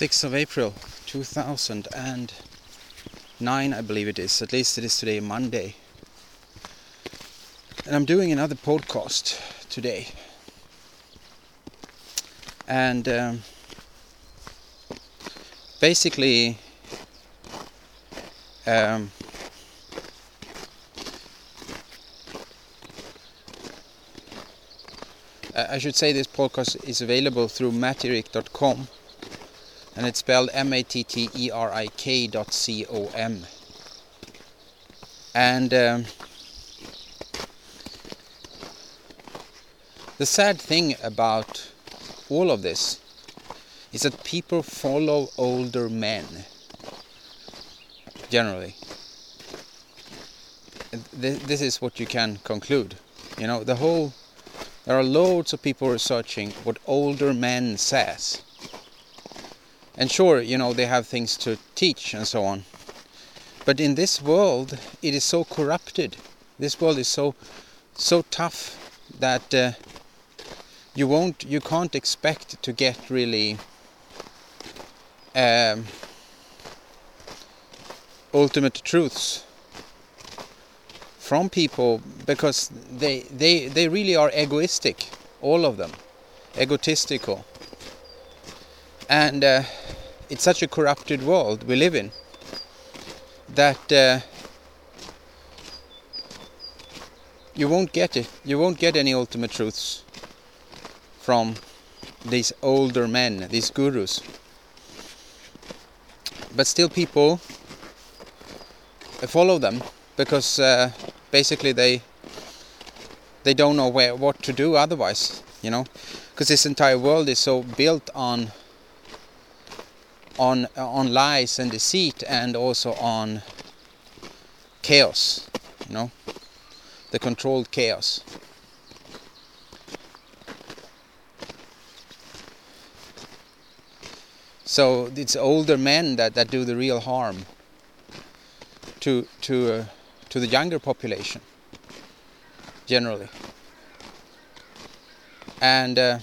6th of April 2009, I believe it is. At least it is today, Monday. And I'm doing another podcast today. And um, basically, um, I should say this podcast is available through matterik.com and it's spelled M-A-T-T-E-R-I-K dot C-O-M. And um, the sad thing about all of this is that people follow older men generally. This is what you can conclude. You know, the whole there are loads of people researching what older men says and sure, you know, they have things to teach and so on. But in this world, it is so corrupted. This world is so so tough that uh, you won't, you can't expect to get really um, ultimate truths from people because they they they really are egoistic, all of them, egotistical, and. Uh, it's such a corrupted world we live in that uh, you won't get it. You won't get any ultimate truths from these older men, these gurus. But still, people follow them because uh, basically they they don't know where what to do otherwise. You know, because this entire world is so built on on on lies and deceit and also on chaos you know the controlled chaos. So it's older men that, that do the real harm to to uh, to the younger population generally. And uh,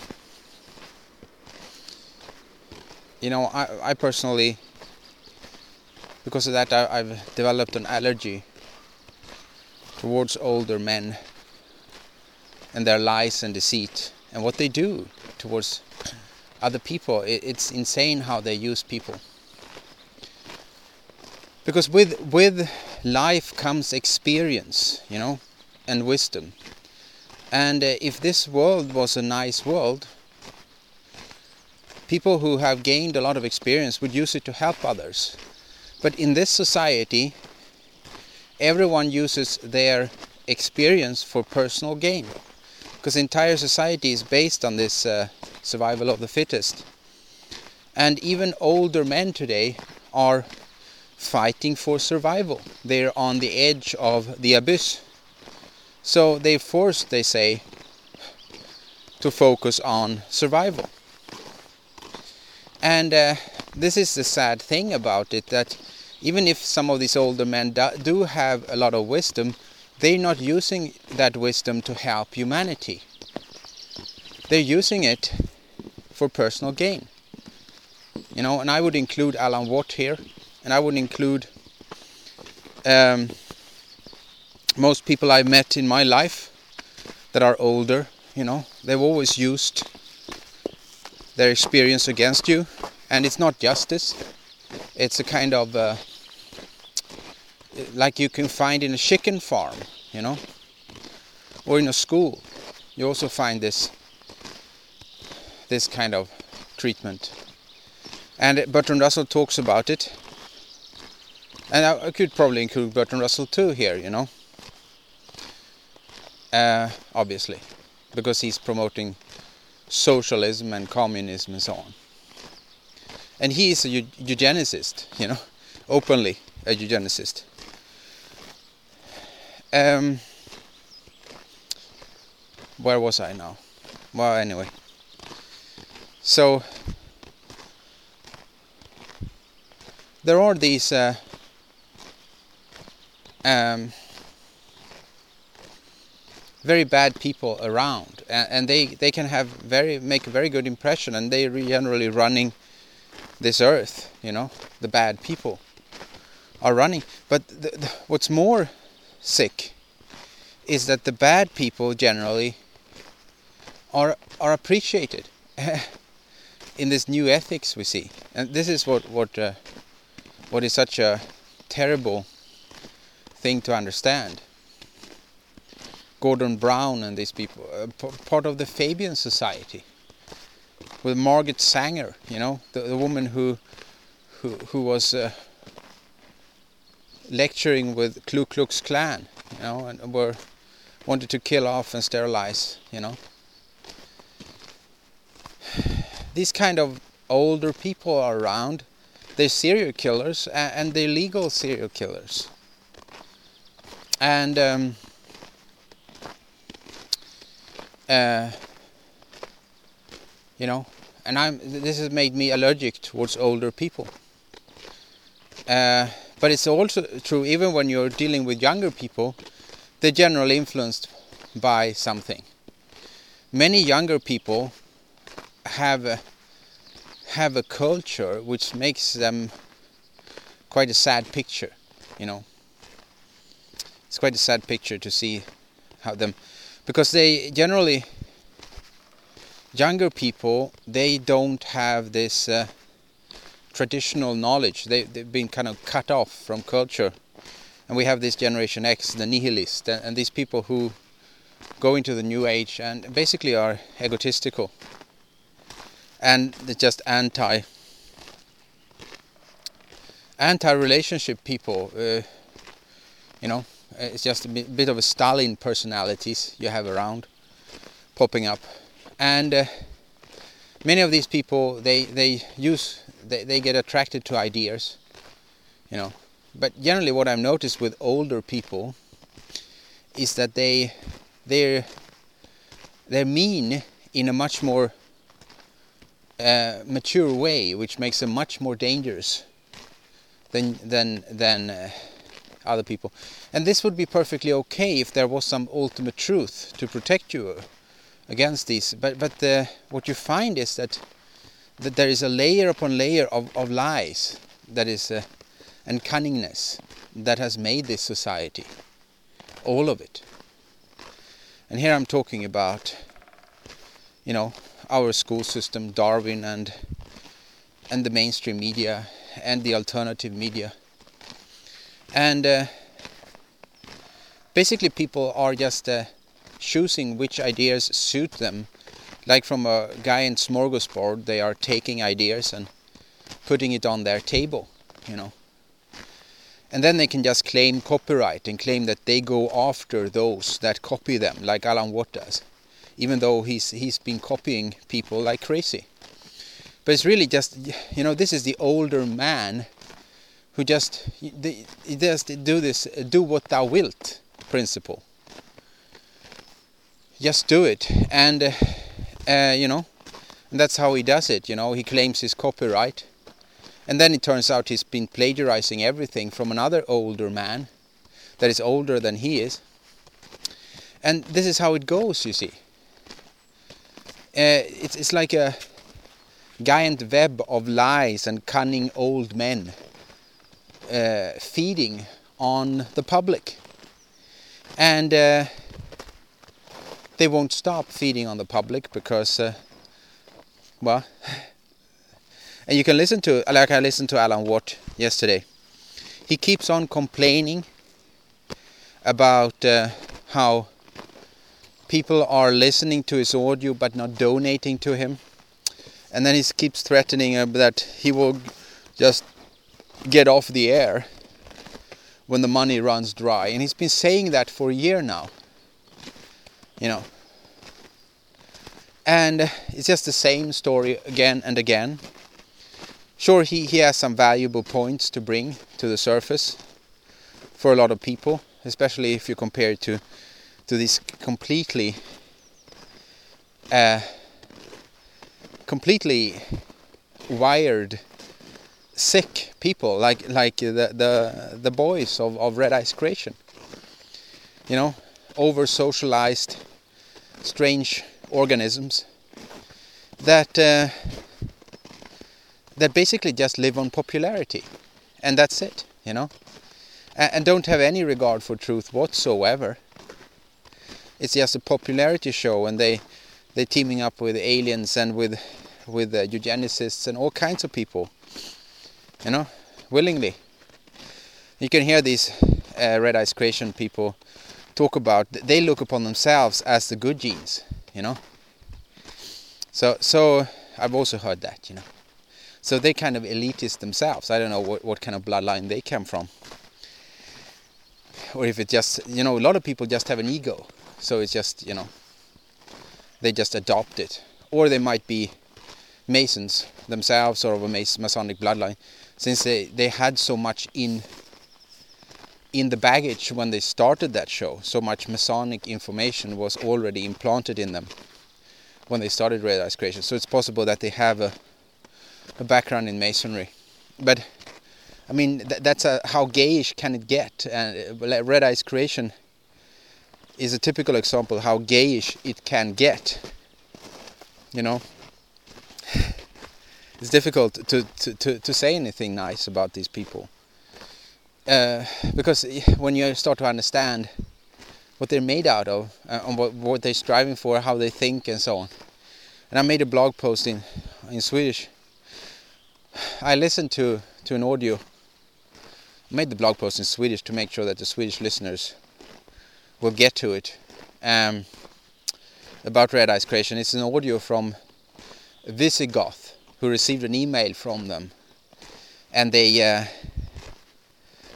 you know, I, I personally, because of that, I, I've developed an allergy towards older men and their lies and deceit and what they do towards other people. It, it's insane how they use people. Because with with life comes experience, you know, and wisdom. And uh, if this world was a nice world, people who have gained a lot of experience would use it to help others. But in this society, everyone uses their experience for personal gain. Because entire society is based on this uh, survival of the fittest. And even older men today are fighting for survival. They're on the edge of the abyss. So they're forced, they say, to focus on survival. And uh, this is the sad thing about it that even if some of these older men do have a lot of wisdom, they're not using that wisdom to help humanity. They're using it for personal gain. You know, and I would include Alan Watt here, and I would include um, most people I've met in my life that are older. You know, they've always used their experience against you. And it's not justice. It's a kind of uh, like you can find in a chicken farm you know or in a school. You also find this this kind of treatment. And Bertrand Russell talks about it. And I, could probably include Bertrand Russell too here you know. Uh, obviously because he's promoting socialism and communism and so on. And he is a eugenicist, you know, openly a eugenicist. Um, where was I now? Well, anyway. So there are these uh, um, very bad people around, and, and, they they can have very make a very good impression, and they are generally running this earth, you know, the bad people are running. But the, the, what's more sick is that the bad people generally are are appreciated in this new ethics we see, and this is what what uh, what is such a terrible thing to understand. Gordon Brown and these people, uh, part of the Fabian Society, with Margaret Sanger, you know, the, the woman who who who was uh, lecturing with Ku Klux Klan, you know, and were wanted to kill off and sterilize, you know. These kind of older people are around. They're serial killers and they're legal serial killers. And um, uh, you know, and I'm. This has made me allergic towards older people. Uh, but it's also true even when you're dealing with younger people, they're generally influenced by something. Many younger people have a, have a culture which makes them quite a sad picture, you know. It's quite a sad picture to see how them because they generally younger people they don't have this uh, traditional knowledge. They, they've been kind of cut off from culture. And we have this Generation X, the nihilist, and, and these people who go into the new age and basically are egotistical and they're just anti anti relationship people uh, you know it's just a bit of a Stalin personalities you have around popping up. And uh, many of these people they they use they, they get attracted to ideas you know. But generally what I've noticed with older people is that they they're they're mean in a much more uh, mature way which makes them much more dangerous than than than uh, other people. And this would be perfectly okay if there was some ultimate truth to protect you against these. But but uh, what you find is that that there is a layer upon layer of, of lies that is uh, and cunningness that has made this society all of it. And here I'm talking about you know our school system Darwin and and the mainstream media and the alternative media and uh, basically people are just uh, choosing which ideas suit them. Like from a guy in smorgasbord they are taking ideas and putting it on their table you know. And then they can just claim copyright and claim that they go after those that copy them like Alan Watt does even though he's he's been copying people like crazy. But it's really just you know this is the older man who just he just do this do what thou wilt principle. Just do it. And uh, uh, you know and that's how he does it you know. He claims his copyright. And then it turns out he's been plagiarizing everything from another older man that is older than he is. And this is how it goes you see. Uh, it's, it's like a giant web of lies and cunning old men uh, feeding on the public and uh, they won't stop feeding on the public because, uh, well, and you can listen to, like I listened to Alan Watt yesterday. He keeps on complaining about uh, how people are listening to his audio but not donating to him. And then he keeps threatening uh, that he will just get off the air when the money runs dry. And he's been saying that for a year now you know. And it's just the same story again and again. Sure, he, he has some valuable points to bring to the surface for a lot of people, especially if you compare it to to this completely uh, completely wired sick people like like the the the boys of, of red ice creation. You know over socialized strange organisms that uh, that basically just live on popularity, and that's it, you know, and, and don't have any regard for truth whatsoever. It's just a popularity show, and they they're teaming up with aliens and with with uh, eugenicists and all kinds of people, you know, willingly. You can hear these uh, Red Ice Creation people talk about. They look upon themselves as the good genes, you know. So so I've also heard that, you know. So they kind of elitist themselves. I don't know what, what kind of bloodline they come from. Or if it just, you know, a lot of people just have an ego. So it's just, you know, they just adopt it. Or they might be Masons themselves or of a Masonic bloodline, since they, they had so much in in the baggage when they started that show. So much Masonic information was already implanted in them when they started Red Ice Creation. So it's possible that they have a, a background in Masonry. But I mean, th that's a, how gayish can it get? And uh, Red Ice Creation is a typical example how gayish it can get. You know, it's difficult to, to, to, to say anything nice about these people. Uh, because when you start to understand what they're made out of, uh, and what, what they're striving for, how they think, and so on. And I made a blog post in in Swedish. I listened to to an audio. I made the blog post in Swedish to make sure that the Swedish listeners will get to it. Um, about Red Ice Creation. It's an audio from Visigoth who received an email from them, and they. Uh,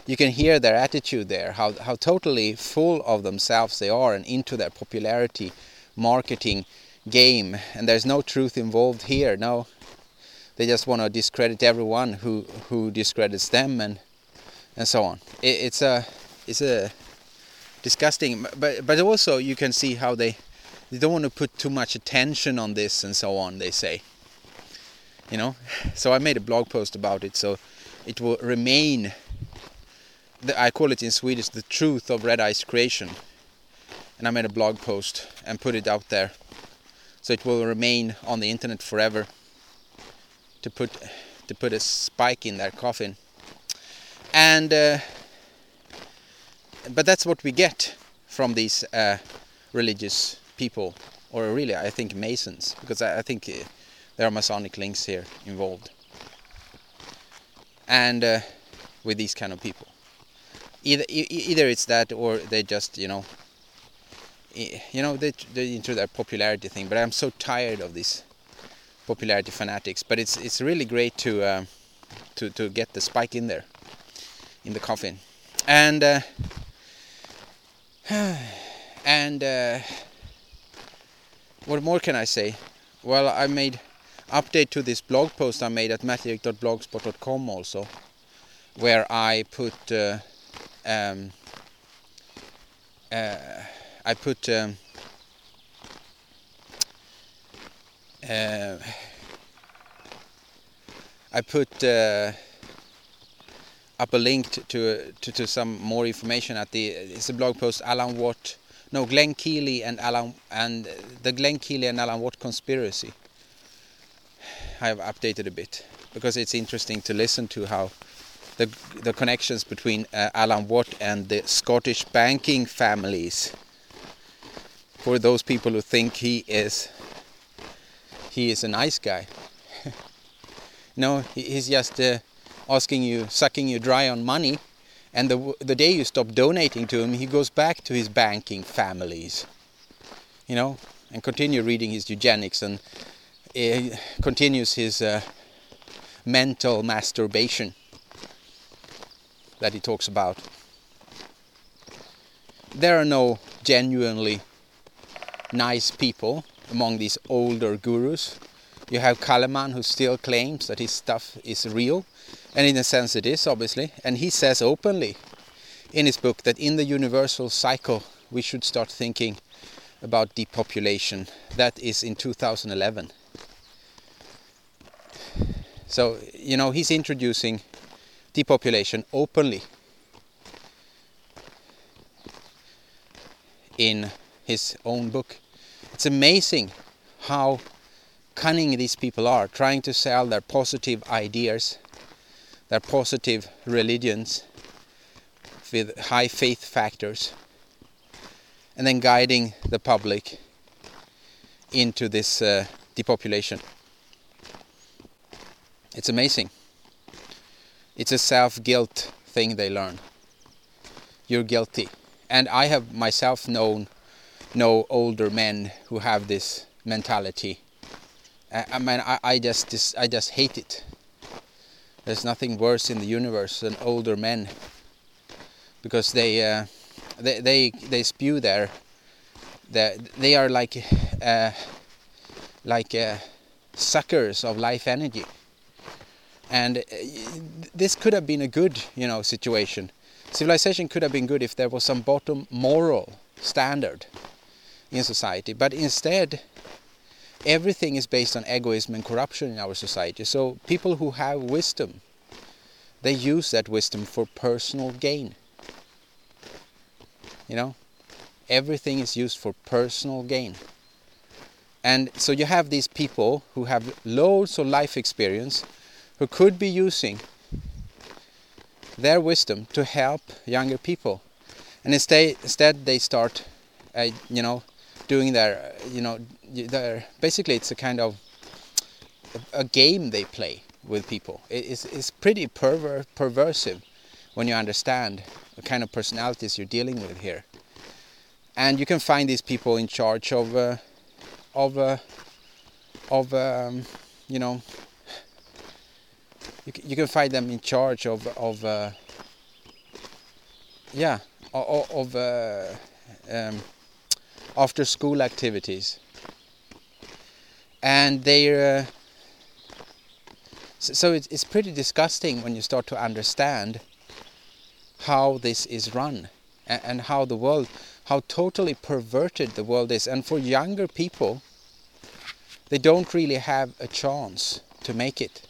you can hear their attitude there, how how totally full of themselves they are and into their popularity marketing game, and there's no truth involved here. No, they just want to discredit everyone who who discredits them and and so on. It, it's a it's a disgusting, but but also you can see how they they don't want to put too much attention on this and so on. They say, you know. So I made a blog post about it, so it will remain I call it in Swedish the truth of Red Ice Creation. And I made a blog post and put it out there. So it will remain on the internet forever. To put to put a spike in their coffin. And uh, but that's what we get from these uh, religious people, or really I think Masons, because I, I think uh, there are Masonic links here involved. And uh, with these kind of people. Either either it's that or they just you know you know they they into their popularity thing. But i'm so tired of these popularity fanatics. But it's it's really great to uh, to to get the spike in there in the coffin. And uh, and uh, what more can i say? Well i made update to this blog post i made at matterik.blogspot.com also where i put uh, um, uh, I put um, uh, I put uh, up a link to, to, to some more information at the it's a blog post Alan Watt no Glen Kealey and Alan and the Glen Kealey and Alan Watt conspiracy I have updated a bit because it's interesting to listen to how the the connections between uh, Alan Watt and the Scottish banking families. For those people who think he is he is a nice guy. no, he's just uh, asking you, sucking you dry on money, and the the day you stop donating to him, he goes back to his banking families. You know, and continue reading his eugenics and uh, continues his uh, mental masturbation that he talks about. There are no genuinely nice people among these older gurus. You have Calleman who still claims that his stuff is real, and in a sense it is obviously, and he says openly in his book that in the universal cycle we should start thinking about depopulation. That is in 2011. So, you know, he's introducing depopulation openly in his own book. It's amazing how cunning these people are, trying to sell their positive ideas, their positive religions with high faith factors, and then guiding the public into this uh, depopulation. It's amazing. It's a self-guilt thing they learn. You're guilty. And I have myself known no older men who have this mentality. I, mean, I, I just I just hate it. There's nothing worse in the universe than older men, because they uh, they they they spew their they they are like uh, like uh, suckers of life energy and uh, this could have been a good you know situation. Civilization could have been good if there was some bottom moral standard in society. But instead everything is based on egoism and corruption in our society. So people who have wisdom they use that wisdom for personal gain. You know everything is used for personal gain. And so you have these people who have loads of life experience who could be using their wisdom to help younger people. And instead, instead they start, uh, you know, doing their, you know, their, basically it's a kind of a game they play with people. It's, it's pretty perver perversive when you understand the kind of personalities you're dealing with here. And you can find these people in charge of, uh, of, uh, of um, you know, you, you can find them in charge of of uh, yeah of, of uh, um, after school activities. And they uh, so, so it's, it's pretty disgusting when you start to understand how this is run and, and how the world how totally perverted the world is. And for younger people they don't really have a chance to make it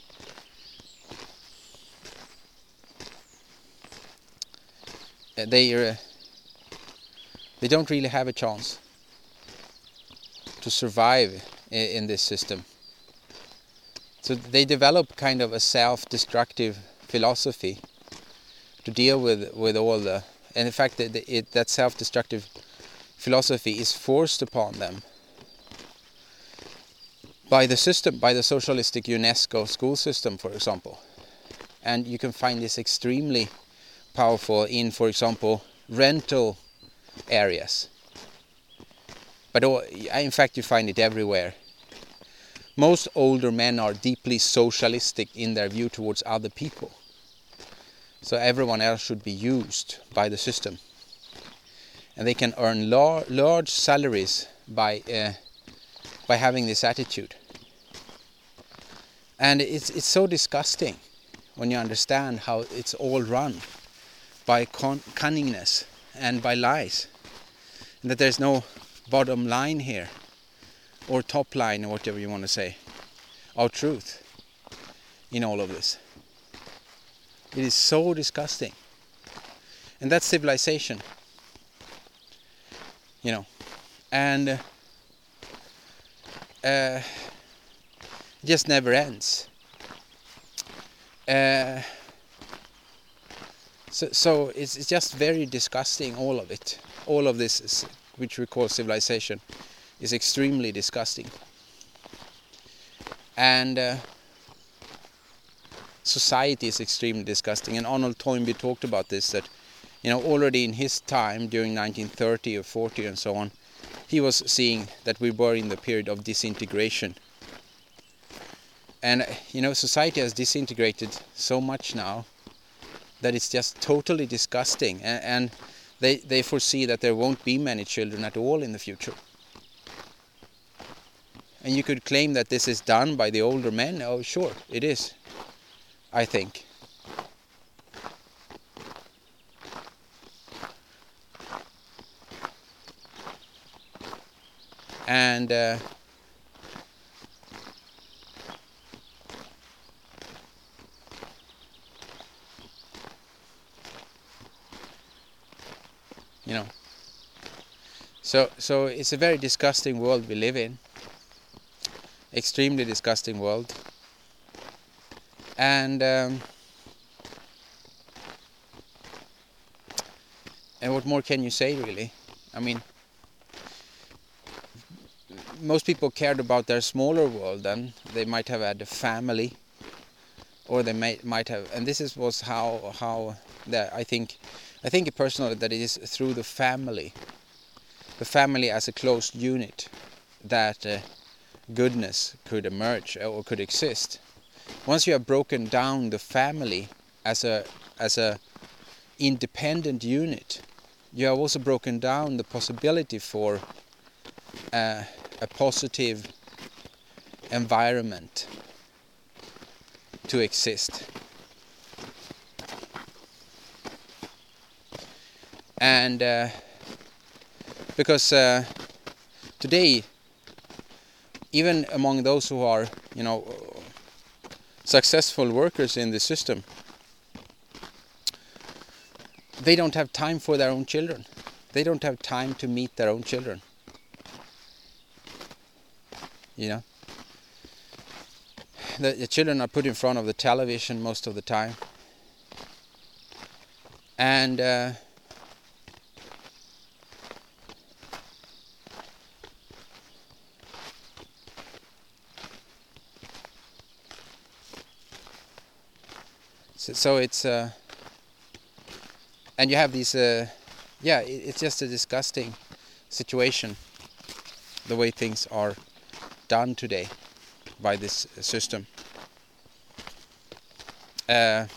they uh, they don't really have a chance to survive in, in this system. So they develop kind of a self-destructive philosophy to deal with with all the and in fact that it, that self-destructive philosophy is forced upon them by the system by the socialistic UNESCO school system for example and you can find this extremely powerful in, for example, rental areas. But in fact, you find it everywhere. Most older men are deeply socialistic in their view towards other people. So everyone else should be used by the system. And they can earn lar large salaries by uh, by having this attitude. And it's it's so disgusting when you understand how it's all run by cunningness and by lies. And that there's no bottom line here, or top line, or whatever you want to say, or truth in all of this. It is so disgusting. And that's civilization. You know. And uh, it just never ends. Uh, so, so it's, it's just very disgusting, all of it. All of this, which we call civilization, is extremely disgusting. And uh, society is extremely disgusting. And Arnold Toynbee talked about this, that you know already in his time during 1930 or 40 and so on, he was seeing that we were in the period of disintegration. And you know society has disintegrated so much now that it's just totally disgusting and, and they, they foresee that there won't be many children at all in the future. And you could claim that this is done by the older men. Oh, sure, it is. I think. And uh, you know. So so it's a very disgusting world we live in. extremely disgusting world. And um, and what more can you say really? I mean, most people cared about their smaller world then they might have had a family or they may, might have and this is was how how that I think I think personally that it is through the family the family as a closed unit that uh, goodness could emerge or could exist once you have broken down the family as a as a independent unit you have also broken down the possibility for uh, a positive environment to exist. And uh, because uh, today, even among those who are, you know, successful workers in the system, they don't have time for their own children. They don't have time to meet their own children you know. The, the children are put in front of the television most of the time. And uh, so, so it's uh, and you have these uh, yeah it, it's just a disgusting situation the way things are done today by this system. Uh,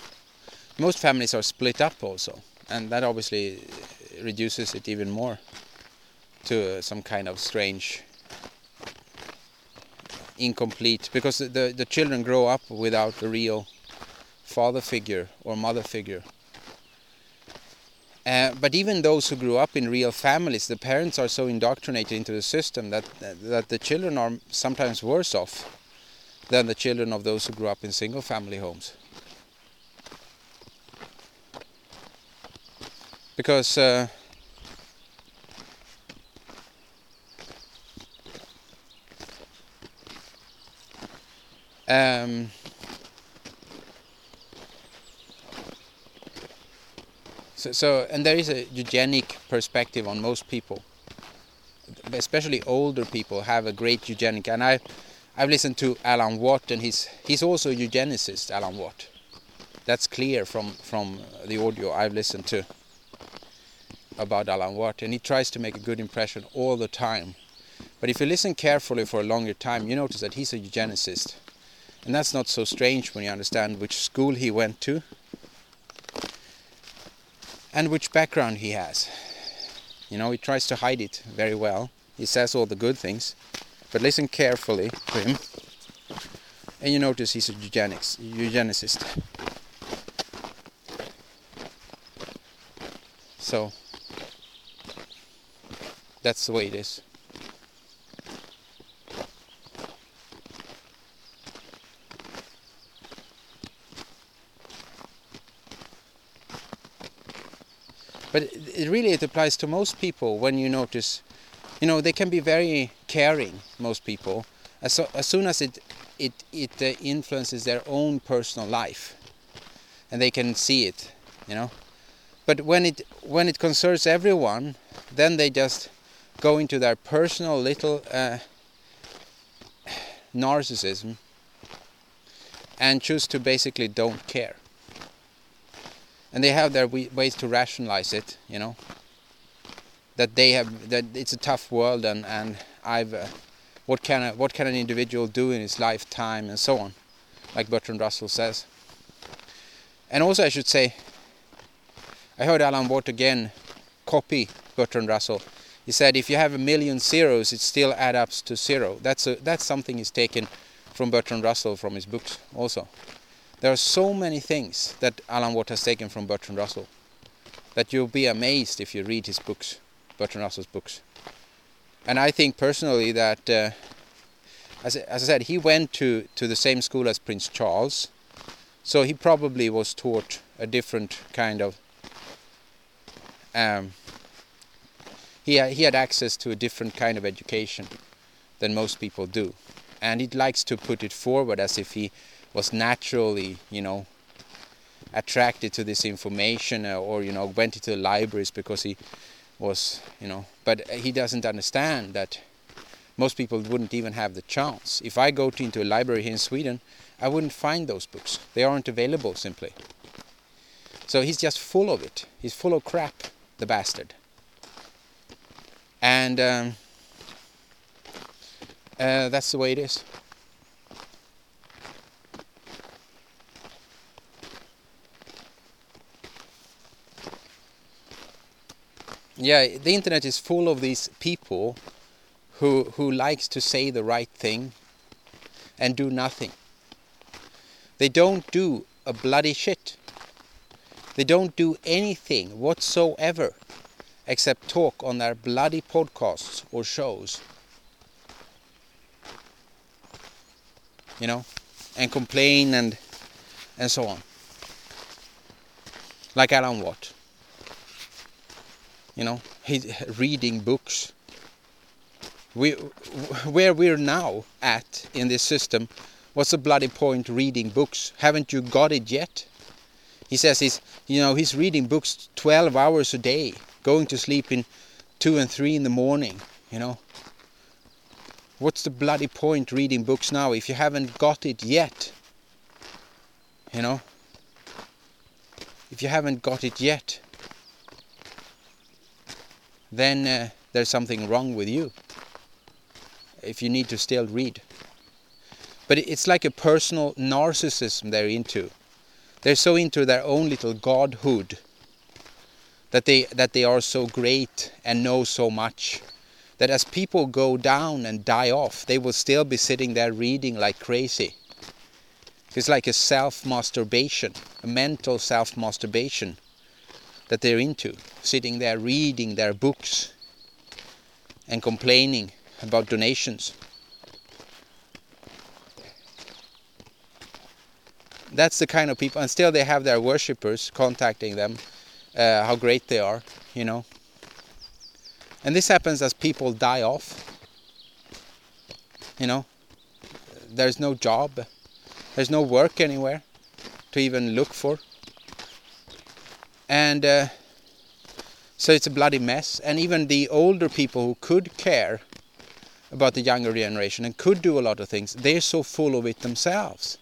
most families are split up also, and that obviously reduces it even more to some kind of strange incomplete because the the children grow up without a real father figure or mother figure uh, but even those who grew up in real families, the parents are so indoctrinated into the system that that the children are sometimes worse off than the children of those who grew up in single family homes. Because uh, um, So, so, and there is a eugenic perspective on most people, especially older people have a great eugenic. And I, I've listened to Alan Watt, and he's he's also a eugenicist. Alan Watt, that's clear from from the audio I've listened to about Alan Watt, and he tries to make a good impression all the time. But if you listen carefully for a longer time, you notice that he's a eugenicist, and that's not so strange when you understand which school he went to and which background he has. You know, he tries to hide it very well. He says all the good things, but listen carefully to him, and you notice he's a eugenics, eugenicist. So, that's the way it is. But it really it applies to most people when you notice you know they can be very caring most people. As, so, as soon as it it it uh, influences their own personal life and they can see it you know. But when it when it concerns everyone then they just go into their personal little uh, narcissism and choose to basically don't care and they have their ways to rationalize it you know that they have that it's a tough world and and I've uh, what can a, what can an individual do in his lifetime and so on like Bertrand Russell says. And also I should say I heard Alan Watt again copy Bertrand Russell. He said if you have a million zeros it still adds up to zero. That's a that's something he's taken from Bertrand Russell from his books also there are so many things that Alan Watt has taken from Bertrand Russell that you'll be amazed if you read his books, Bertrand Russell's books. And I think personally that, uh, as, as I said, he went to, to the same school as Prince Charles, so he probably was taught a different kind of. Um, he, he had access to a different kind of education than most people do and he likes to put it forward as if he was naturally, you know, attracted to this information or, or you know went into the libraries because he was you know but he doesn't understand that most people wouldn't even have the chance. If i go to, into a library here in sweden i wouldn't find those books. They aren't available simply. So he's just full of it. He's full of crap the bastard. And um, uh, that's the way it is yeah, the internet is full of these people who who likes to say the right thing and do nothing. They don't do a bloody shit. They don't do anything whatsoever except talk on their bloody podcasts or shows. You know, and complain and and so on. Like Alan Watt you know he's reading books. We where we're now at in this system what's the bloody point reading books? Haven't you got it yet? He says he's you know he's reading books 12 hours a day going to sleep in 2 and 3 in the morning you know. What's the bloody point reading books now if you haven't got it yet? You know? If you haven't got it yet then uh, there's something wrong with you. If you need to still read. But it's like a personal narcissism they're into. They're so into their own little godhood that they that they are so great and know so much that as people go down and die off, they will still be sitting there reading like crazy. It's like a self-masturbation, a mental self-masturbation that they're into, sitting there reading their books and complaining about donations. That's the kind of people, and still they have their worshippers contacting them, uh, how great they are, you know. And this happens as people die off. You know, there's no job, there's no work anywhere to even look for and uh, so it's a bloody mess. And even the older people who could care about the younger generation and could do a lot of things they're so full of it themselves.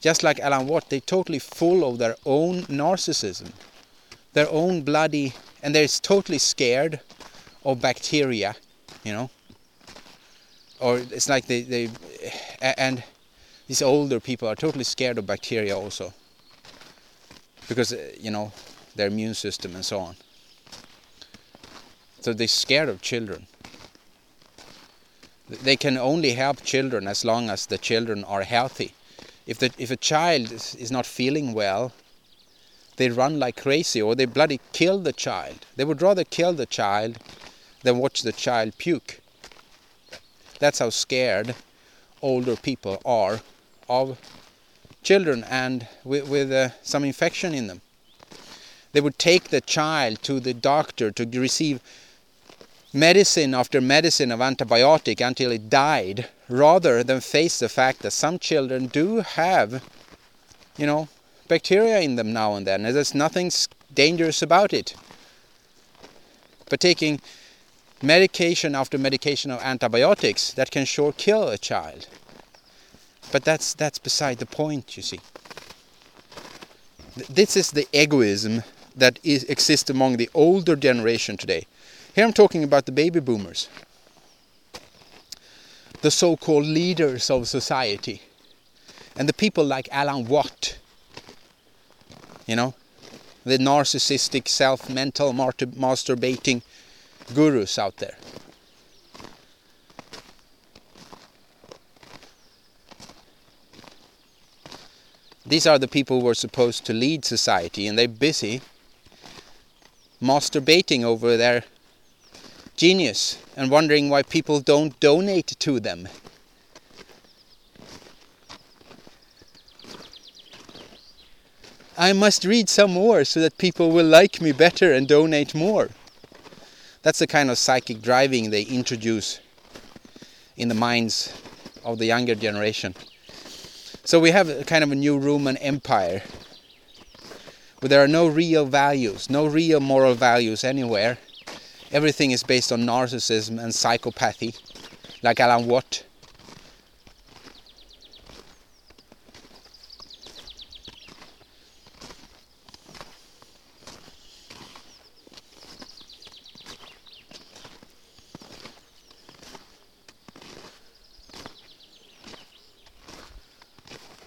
Just like alan watt they're totally full of their own narcissism their own bloody and they're totally scared of bacteria you know? Or it's like they, they and these older people are totally scared of bacteria also. Because uh, you know their immune system and so on. So they're scared of children. They can only help children as long as the children are healthy. If the if a child is not feeling well, they run like crazy or they bloody kill the child. They would rather kill the child than watch the child puke. That's how scared older people are of children and with, with uh, some infection in them. They would take the child to the doctor to receive medicine after medicine of antibiotic until it died, rather than face the fact that some children do have, you know, bacteria in them now and then. and There's nothing dangerous about it. But taking medication after medication of antibiotics, that can sure kill a child. But that's that's beside the point, you see. This is the egoism that is, exist among the older generation today. Here I'm talking about the baby boomers, the so-called leaders of society, and the people like Alan Watt, you know, the narcissistic, self-mental, masturbating gurus out there. These are the people who are supposed to lead society, and they're busy masturbating over their genius and wondering why people don't donate to them. I must read some more so that people will like me better and donate more. That's the kind of psychic driving they introduce in the minds of the younger generation. So we have kind of a new Roman Empire where there are no real values, no real moral values anywhere. Everything is based on narcissism and psychopathy, like Alan Watt.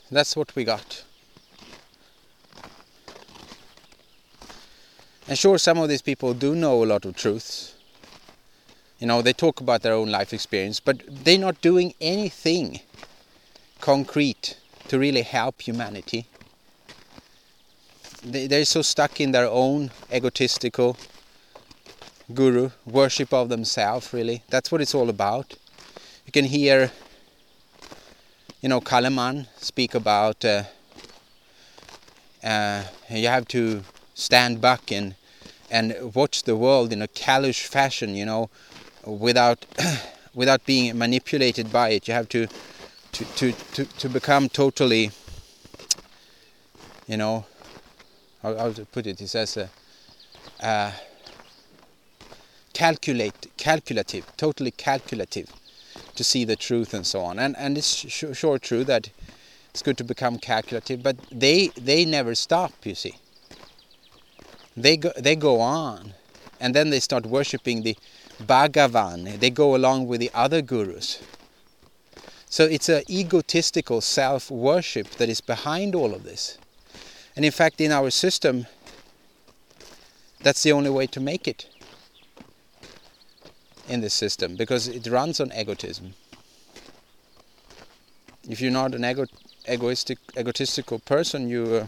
That's what we got. And sure, some of these people do know a lot of truths. You know, they talk about their own life experience, but they're not doing anything concrete to really help humanity. They, they're so stuck in their own egotistical guru, worship of themselves, really. That's what it's all about. You can hear, you know, Calleman speak about uh, uh, you have to stand back and and watch the world in a callous fashion, you know, without without being manipulated by it. You have to to to to, to become totally, you know, how, how to put it? He says, uh, uh, calculate, calculative, totally calculative, to see the truth and so on. And and it's sure, sure true that it's good to become calculative, but they they never stop. You see they go, they go on and then they start worshipping the Bhagavan. They go along with the other gurus. So it's an egotistical self worship that is behind all of this. And in fact, in our system, that's the only way to make it in this system because it runs on egotism. If you're not an ego egoistic, egotistical person, you uh,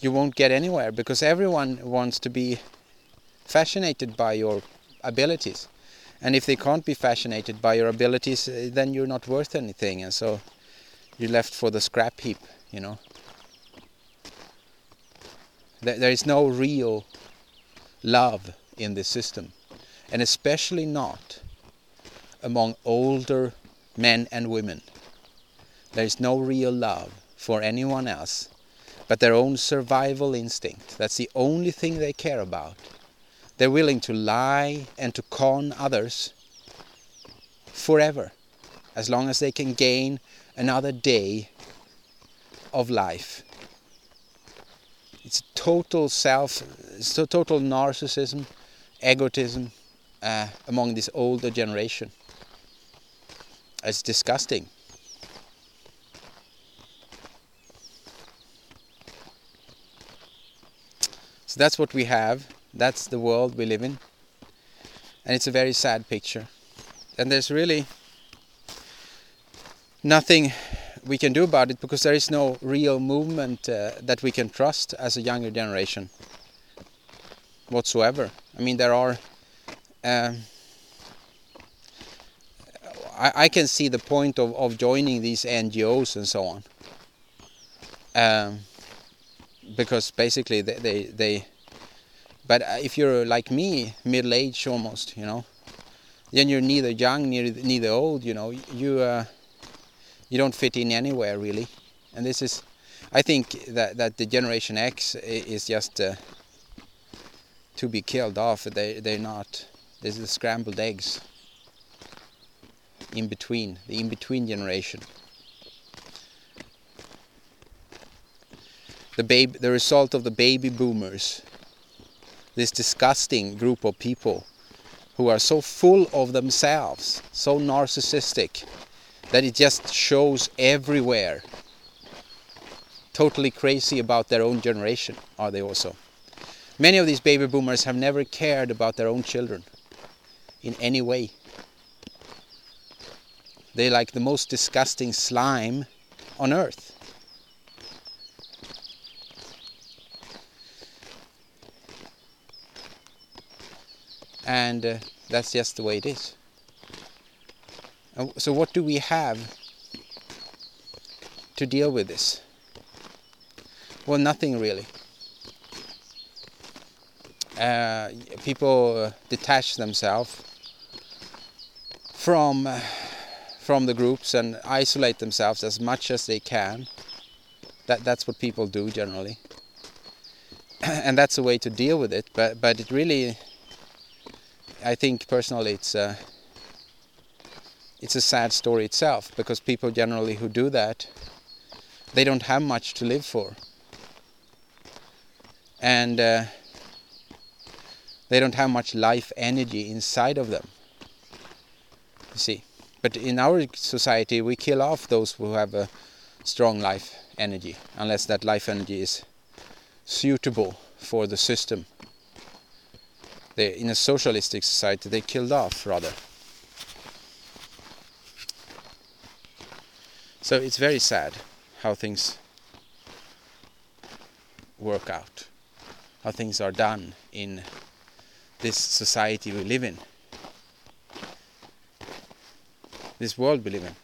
you won't get anywhere because everyone wants to be fascinated by your abilities. And if they can't be fascinated by your abilities, uh, then you're not worth anything. And so you're left for the scrap heap, you know. There is no real love in this system. And especially not among older men and women. There is no real love for anyone else but their own survival instinct. That's the only thing they care about. They're willing to lie and to con others forever, as long as they can gain another day of life. It's total self, it's total narcissism, egotism uh, among this older generation. It's disgusting. So that's what we have. That's the world we live in. And it's a very sad picture. And there's really nothing we can do about it because there is no real movement uh, that we can trust as a younger generation whatsoever. I mean, there are. Uh, I, I, can see the point of, of joining these NGOs and so on. Um, because basically they, they, they but if you're like me middle age almost you know then you're neither young neither, neither old you know you uh, you don't fit in anywhere really. And this is I think that that the generation X is just uh, to be killed off. They they're not this is scrambled eggs in between the in between generation the baby, the result of the baby boomers, this disgusting group of people who are so full of themselves, so narcissistic, that it just shows everywhere. Totally crazy about their own generation, are they also? Many of these baby boomers have never cared about their own children in any way. They're like the most disgusting slime on earth. And uh, that's just the way it is. so what do we have to deal with this? Well, nothing really. Uh, people uh, detach themselves from uh, from the groups and isolate themselves as much as they can. That that's what people do generally, and that's a way to deal with it. But but it really, I think personally, it's a it's a sad story itself because people generally who do that, they don't have much to live for, and uh, they don't have much life energy inside of them. You see. But in our society, we kill off those who have a strong life energy, unless that life energy is suitable for the system. They, in a socialistic society, they killed off rather. So it's very sad how things work out, how things are done in this society we live in. this world we live in.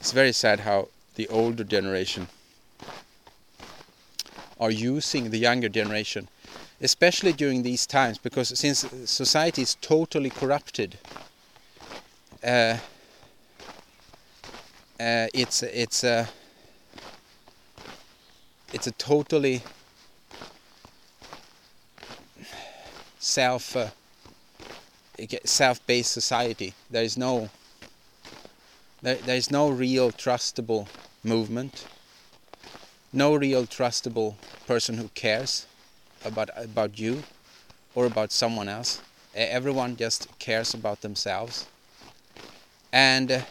It's very sad how the older generation are using the younger generation, especially during these times, because since society is totally corrupted, uh, uh, it's it's a it's a totally self uh, self-based society. There is no there, there's no real trustable movement, no real trustable person who cares about about you or about someone else. Everyone just cares about themselves, and uh,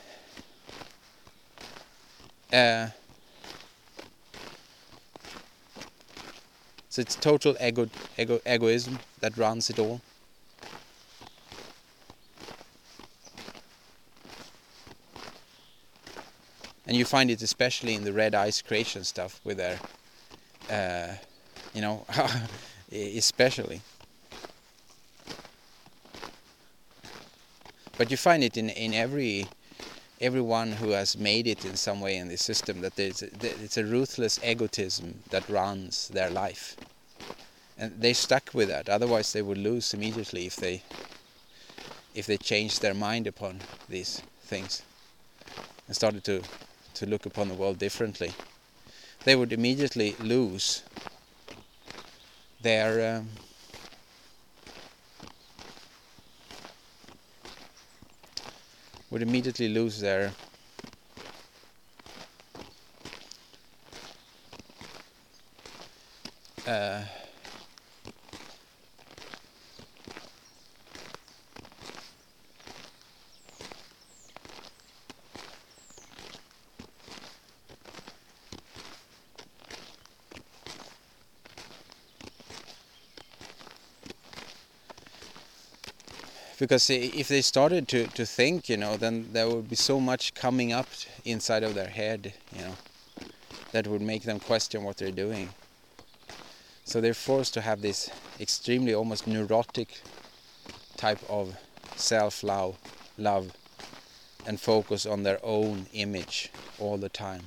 uh, so it's total ego, ego egoism that runs it all. and you find it especially in the red ice creation stuff with their uh, you know especially. But you find it in in every everyone who has made it in some way in the system that there's it's a ruthless egotism that runs their life. And they stuck with that. Otherwise they would lose immediately if they if they changed their mind upon these things and started to to look upon the world differently, they would immediately lose their um, would immediately lose their uh, because if they started to to think you know then there would be so much coming up inside of their head you know that would make them question what they're doing. So they're forced to have this extremely almost neurotic type of self love love and focus on their own image all the time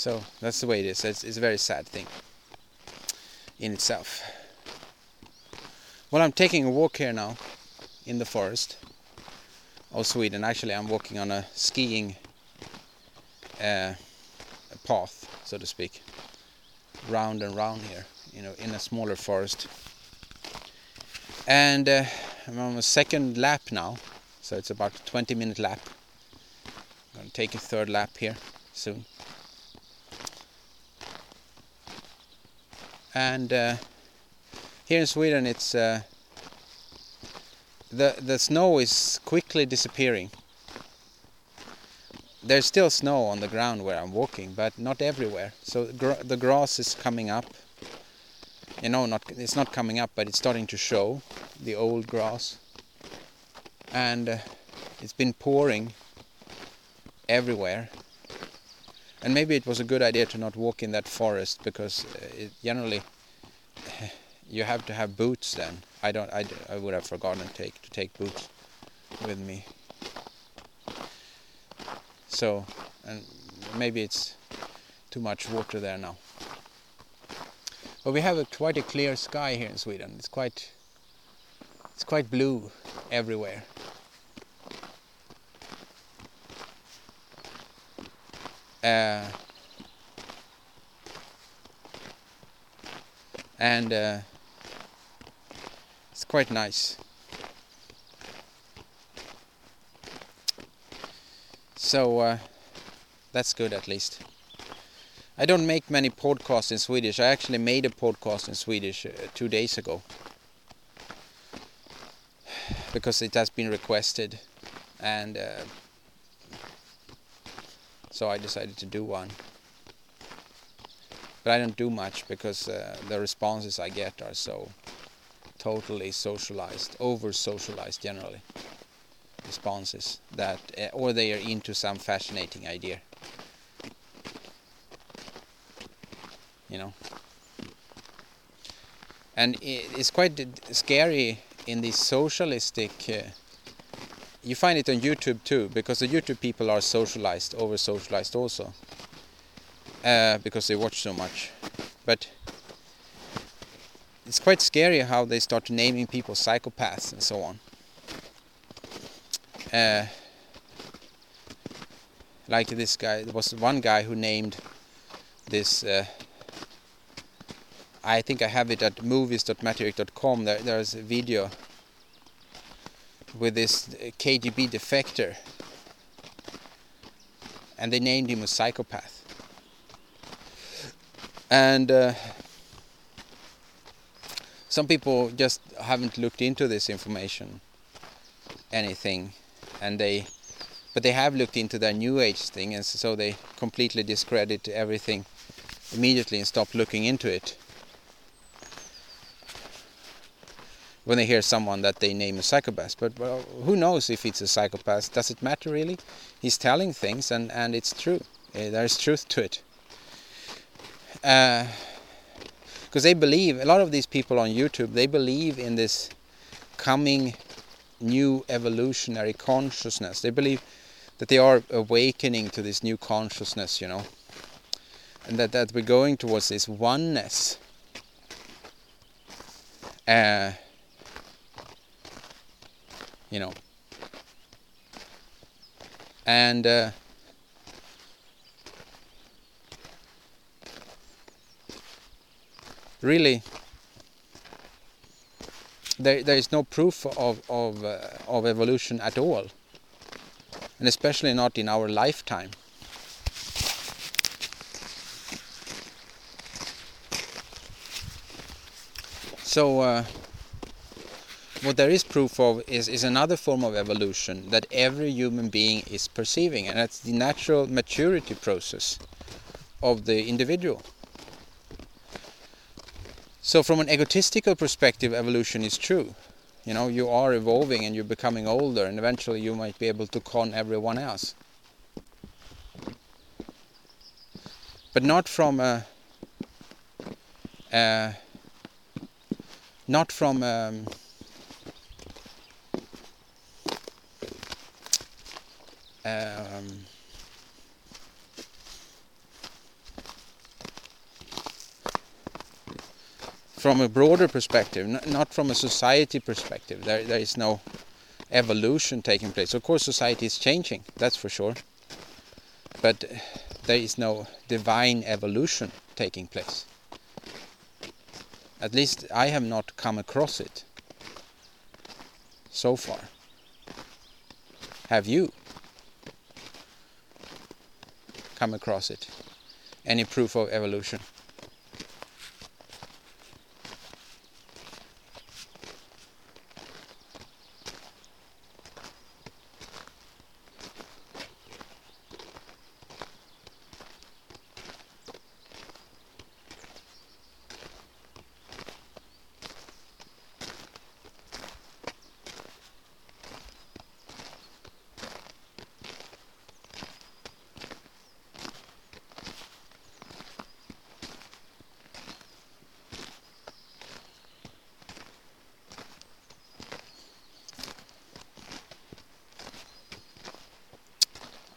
So that's the way it is. It's, it's a very sad thing in itself. Well, I'm taking a walk here now in the forest of Sweden. Actually, I'm walking on a skiing uh, path, so to speak, round and round here, you know, in a smaller forest. And uh, I'm on a second lap now, so it's about a 20 minute lap. I'm gonna take a third lap here soon. And uh, here in Sweden it's uh, the the snow is quickly disappearing. There's still snow on the ground where I'm walking, but not everywhere. So gr the grass is coming up. You know, not it's not coming up, but it's starting to show the old grass, and uh, it's been pouring everywhere and maybe it was a good idea to not walk in that forest because uh, it generally you have to have boots then. I don't. I, I would have forgotten to take to take boots with me. So, and maybe it's too much water there now. But we have a, quite a clear sky here in Sweden. It's quite it's quite blue everywhere. Uh, and uh, it's quite nice. So uh, that's good at least. I don't make many podcasts in Swedish. I actually made a podcast in Swedish uh, two days ago because it has been requested, and uh, so I decided to do one. But I don't do much because uh, the responses I get are so totally socialized, over socialized generally. Responses that, uh, or they are into some fascinating idea. You know. And it's quite scary in the socialistic. Uh, you find it on YouTube too, because the YouTube people are socialized, over socialized also, uh, because they watch so much. But it's quite scary how they start naming people psychopaths and so on. Uh, like this guy, there was one guy who named this. Uh, I think I have it at movies.matterik.com. There, there's a video with this KGB defector, and they named him a psychopath. And uh, some people just haven't looked into this information, anything, and they, but they have looked into their New Age thing, and so they completely discredit everything immediately and stop looking into it. When they hear someone that they name a psychopath. But well, who knows if it's a psychopath? Does it matter really? He's telling things, and and it's true. Uh, there is truth to it. Because uh, they believe a lot of these people on YouTube. They believe in this coming new evolutionary consciousness. They believe that they are awakening to this new consciousness, you know, and that that we're going towards this oneness. Uh, you know. And uh, really, there there is no proof of of uh, of evolution at all, and especially not in our lifetime. So. Uh, what there is proof of is, is another form of evolution that every human being is perceiving, and that's the natural maturity process of the individual. So, from an egotistical perspective, evolution is true. You know, you are evolving and you're becoming older, and eventually you might be able to con everyone else. But not from a, not from um, um, from a broader perspective, not from a society perspective. There, there is no evolution taking place. Of course, society is changing, that's for sure. But there is no divine evolution taking place. At least I have not come across it so far. Have you? Come across it. Any proof of evolution.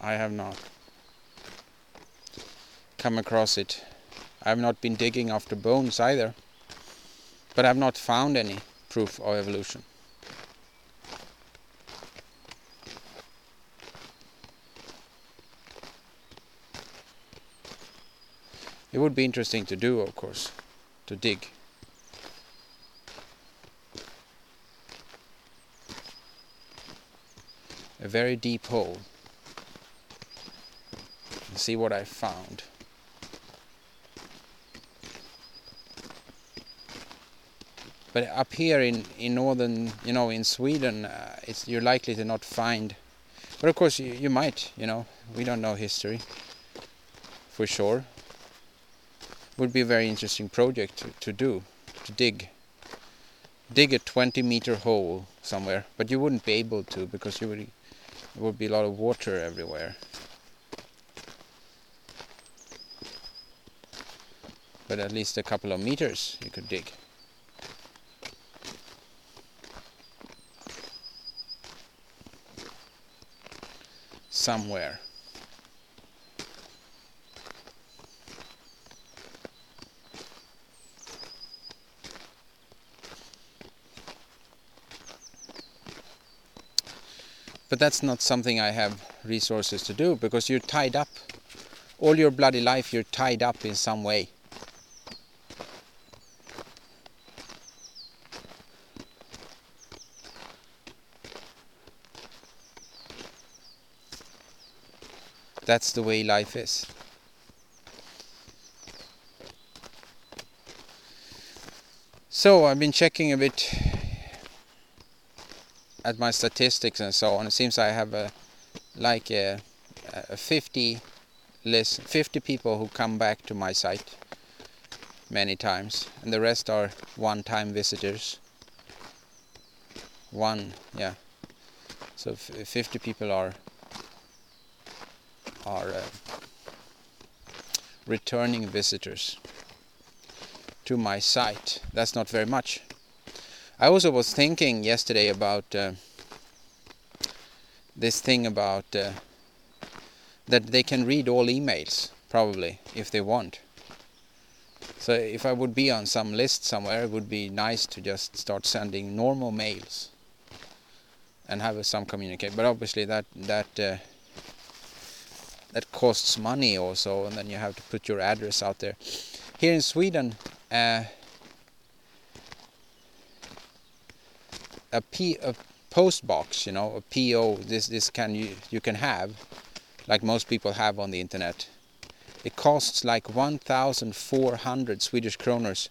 I have not come across it. I have not been digging after bones either, but I have not found any proof of evolution. It would be interesting to do, of course, to dig. A very deep hole. See what I found. But up here in, in northern, you know, in Sweden, uh, it's you're likely to not find. But of course, you, you might, you know, we don't know history for sure would be a very interesting project to, to do, to dig. Dig a 20 meter hole somewhere, but you wouldn't be able to because you would, there would be a lot of water everywhere. But at least a couple of meters you could dig. Somewhere. But that's not something I have resources to do because you're tied up. All your bloody life you're tied up in some way. That's the way life is. So I've been checking a bit at my statistics and so on, it seems I have a like a, a 50 list, 50 people who come back to my site many times, and the rest are one-time visitors. One, yeah. So 50 people are are uh, returning visitors to my site. That's not very much. I also was thinking yesterday about uh, this thing about uh, that they can read all emails probably if they want. So if I would be on some list somewhere, it would be nice to just start sending normal mails and have some communicate. But obviously that that uh, that costs money also, and then you have to put your address out there. Here in Sweden. Uh, a P a post box, you know, a PO. This this can you you can have, like most people have on the internet. It costs like 1,400 Swedish kroners.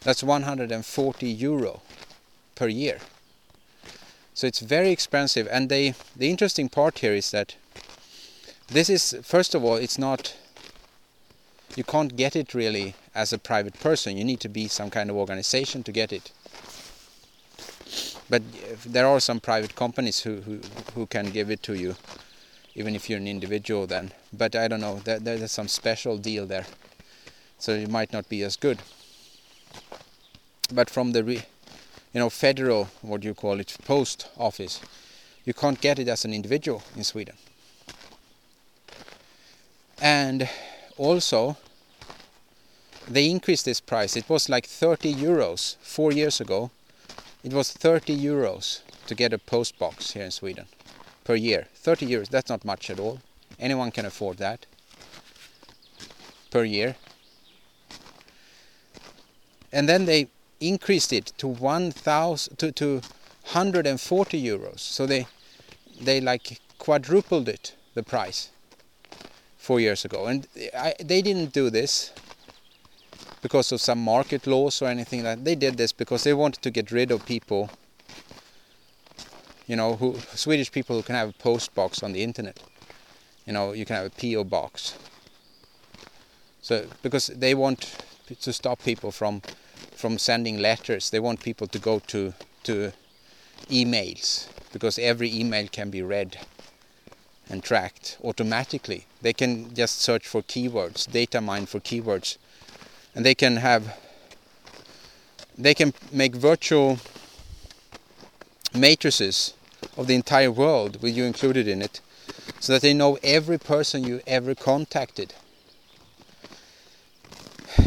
That's 140 euro per year. So it's very expensive. And they the interesting part here is that this is first of all it's not you can't get it really as a private person. You need to be some kind of organization to get it. But there are some private companies who, who who can give it to you even if you're an individual then. But i don't know there, there's some special deal there. So it might not be as good. But from the re, you know federal what do you call it post office you can't get it as an individual in sweden and also they increased this price it was like 30 euros 4 years ago it was 30 euros to get a post box here in Sweden per year. 30 euros, that's not much at all. Anyone can afford that per year. And then they increased it to 1000 to, to 140 euros. So they they like quadrupled it the price 4 years ago. And I, they didn't do this because of some market laws or anything like that. They did this because they wanted to get rid of people, you know, who Swedish people who can have a post box on the internet. You know, you can have a PO box. So because they want to stop people from from sending letters, they want people to go to to emails because every email can be read and tracked automatically. They can just search for keywords, data mine for keywords and they can have they can make virtual matrices of the entire world with you included in it so that they know every person you ever contacted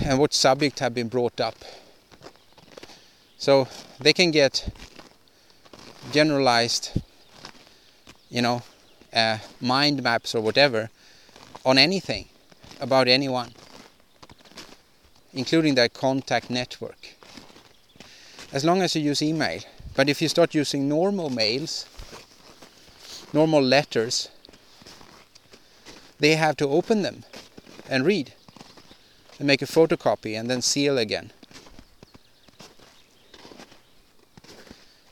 and what subject have been brought up. So they can get generalized, you know, uh, mind maps or whatever on anything about anyone, including their contact network. As long as you use email. But if you start using normal mails, normal letters, they have to open them and read and make a photocopy and then seal again.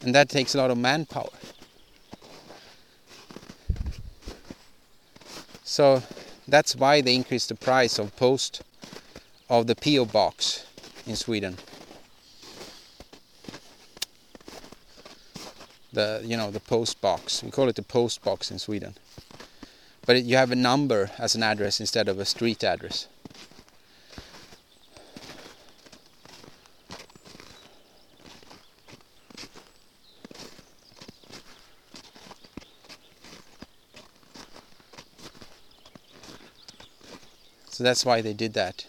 And that takes a lot of manpower. So that's why they increased the price of post of the PO box in Sweden. The you know the post box. We call it the post box in Sweden. But it, you have a number as an address instead of a street address. That's why they did that.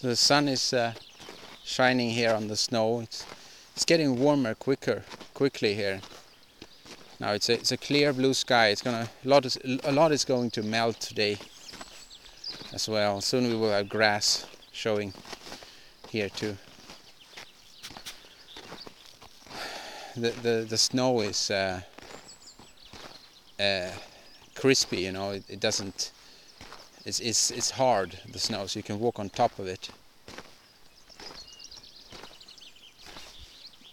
The sun is uh, shining here on the snow. It's, it's getting warmer quicker, quickly here. Now it's a, it's a clear blue sky. It's gonna a lot is a lot is going to melt today as well. Soon we will have grass showing here too. The the the snow is uh, uh, crispy. You know, it, it doesn't it's, it's, it's hard, the snow, so you can walk on top of it.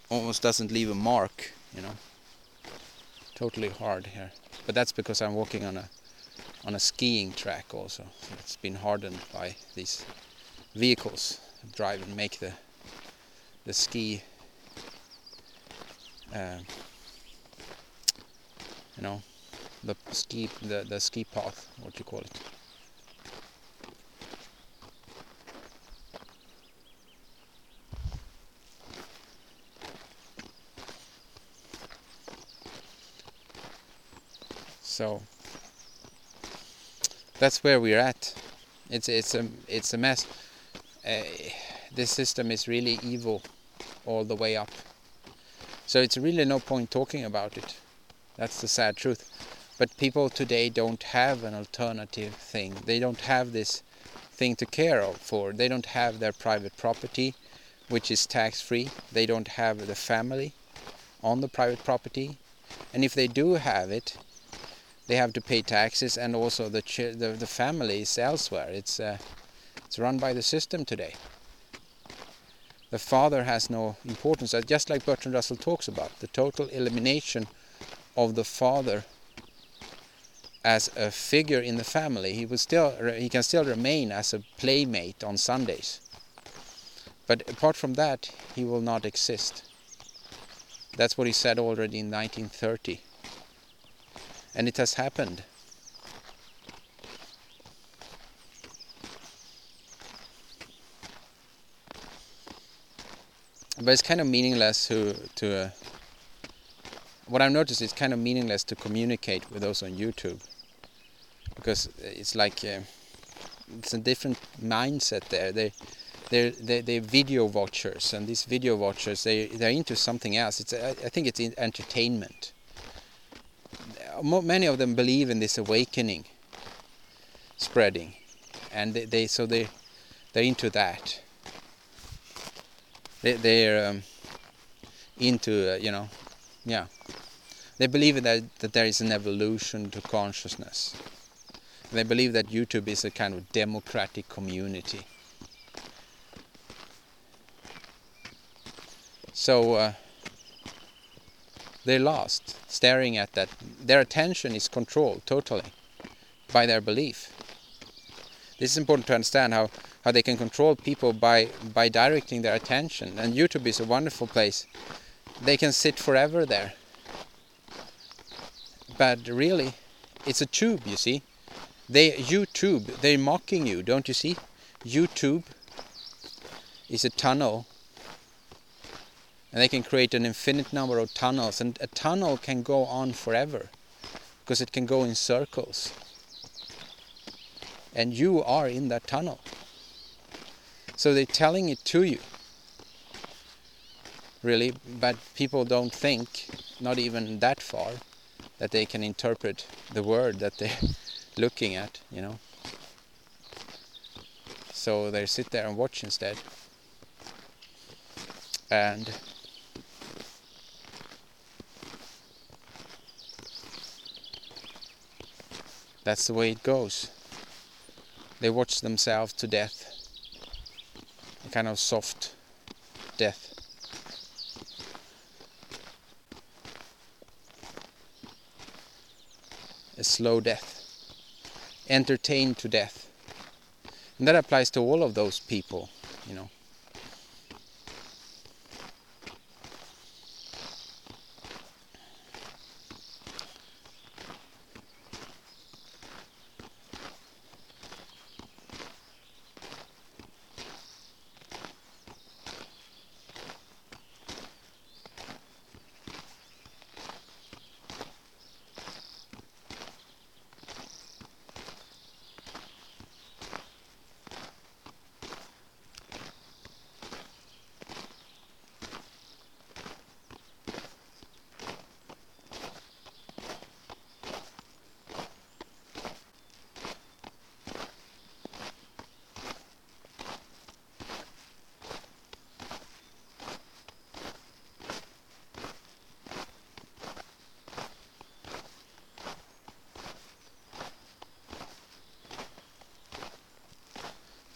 Almost doesn't leave a mark, you know. Totally hard here. But that's because I'm walking on a on a skiing track also. So it's been hardened by these vehicles drive and make the the ski uh, you know the ski the, the ski path what you call it So that's where we're at. It's it's a it's a mess. Uh, this system is really evil all the way up. So it's really no point talking about it. That's the sad truth. But people today don't have an alternative thing. They don't have this thing to care for. They don't have their private property, which is tax free. They don't have the family on the private property. And if they do have it, they have to pay taxes and also the the, the families elsewhere. It's uh, it's run by the system today. The father has no importance, uh, just like Bertrand Russell talks about the total elimination of the father as a figure in the family. He will still he can still remain as a playmate on Sundays, but apart from that, he will not exist. That's what he said already in 1930 and it has happened. But it's kind of meaningless to to. Uh, what I've noticed is kind of meaningless to communicate with those on YouTube because it's like uh, it's a different mindset there. They they're, they're, they're video watchers and these video watchers they they're into something else. It's I, I think it's entertainment many of them believe in this awakening spreading, and they, they so they they're into that. They they're um, into uh, you know, yeah. They believe that that there is an evolution to consciousness. They believe that YouTube is a kind of democratic community. So. Uh, they're lost, staring at that. Their attention is controlled totally by their belief. This is important to understand how, how they can control people by, by directing their attention. And YouTube is a wonderful place. They can sit forever there. But really, it's a tube, you see. They YouTube, they're mocking you, don't you see? YouTube is a tunnel and they can create an infinite number of tunnels and a tunnel can go on forever because it can go in circles. And you are in that tunnel. So they're telling it to you. Really but people don't think not even that far that they can interpret the word that they're looking at you know? So they sit there and watch instead. And That's the way it goes. They watch themselves to death. A kind of soft death. A slow death. Entertained to death. And that applies to all of those people, you know.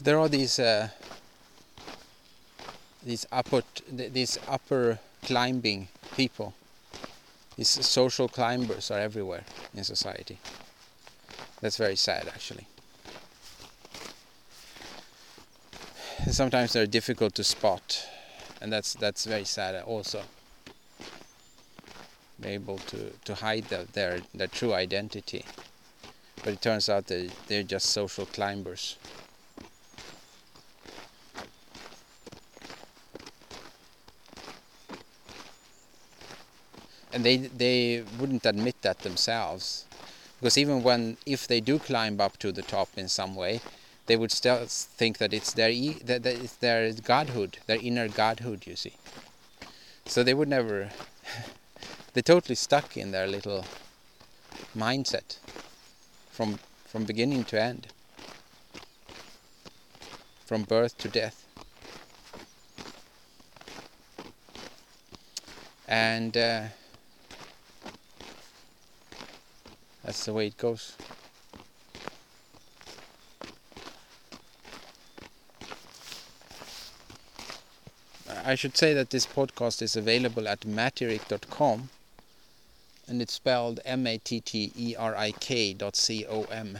There are these uh, these upper these upper climbing people. These social climbers are everywhere in society. That's very sad, actually. And sometimes they're difficult to spot, and that's that's very sad also. Be able to to hide the, their their true identity, but it turns out that they're just social climbers. And they they wouldn't admit that themselves. Because even when if they do climb up to the top in some way they would still think that it's their e that, that it's their godhood their inner godhood you see. So they would never they're totally stuck in their little mindset from from beginning to end. From birth to death. And uh, That's the way it goes. I should say that this podcast is available at matterik.com and it's spelled M-A-T-T-E-R-I-K dot C-O-M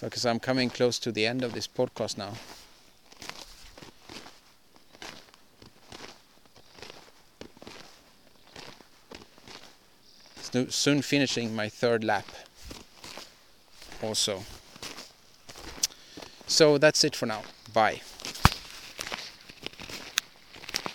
because I'm coming close to the end of this podcast now. Soon finishing my third lap also. So that's it for now. Bye.